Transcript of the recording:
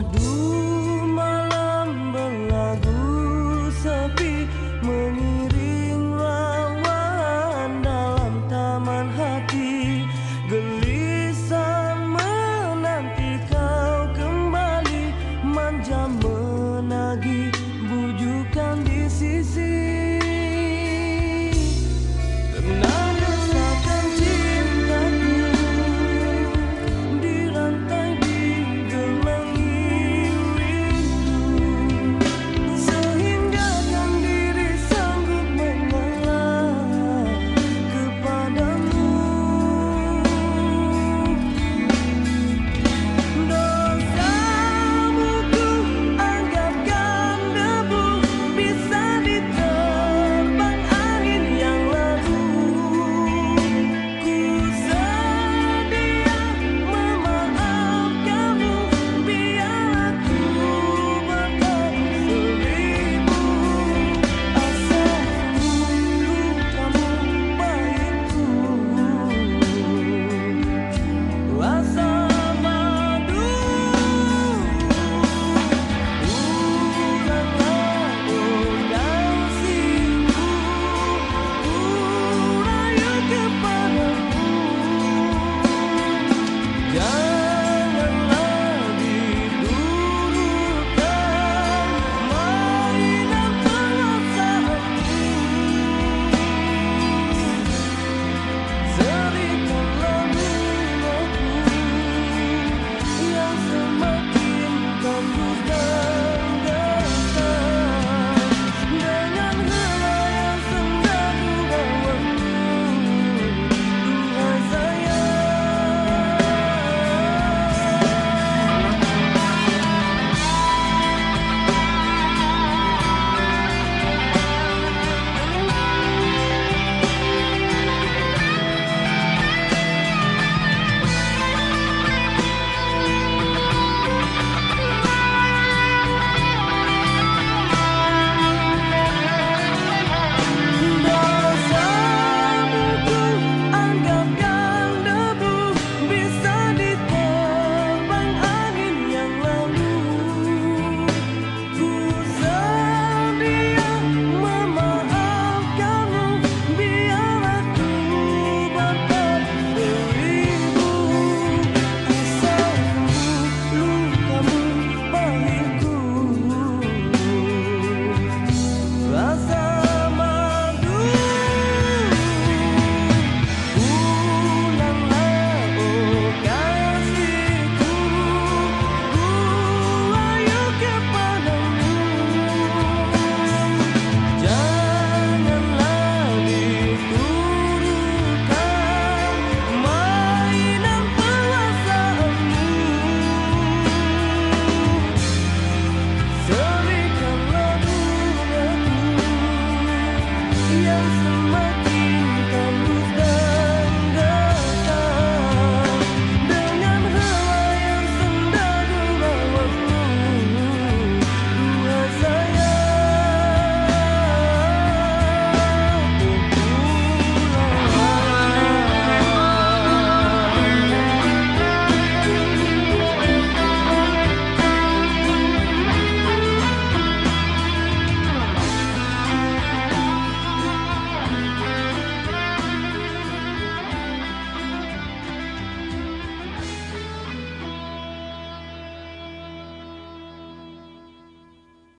madu feels so much.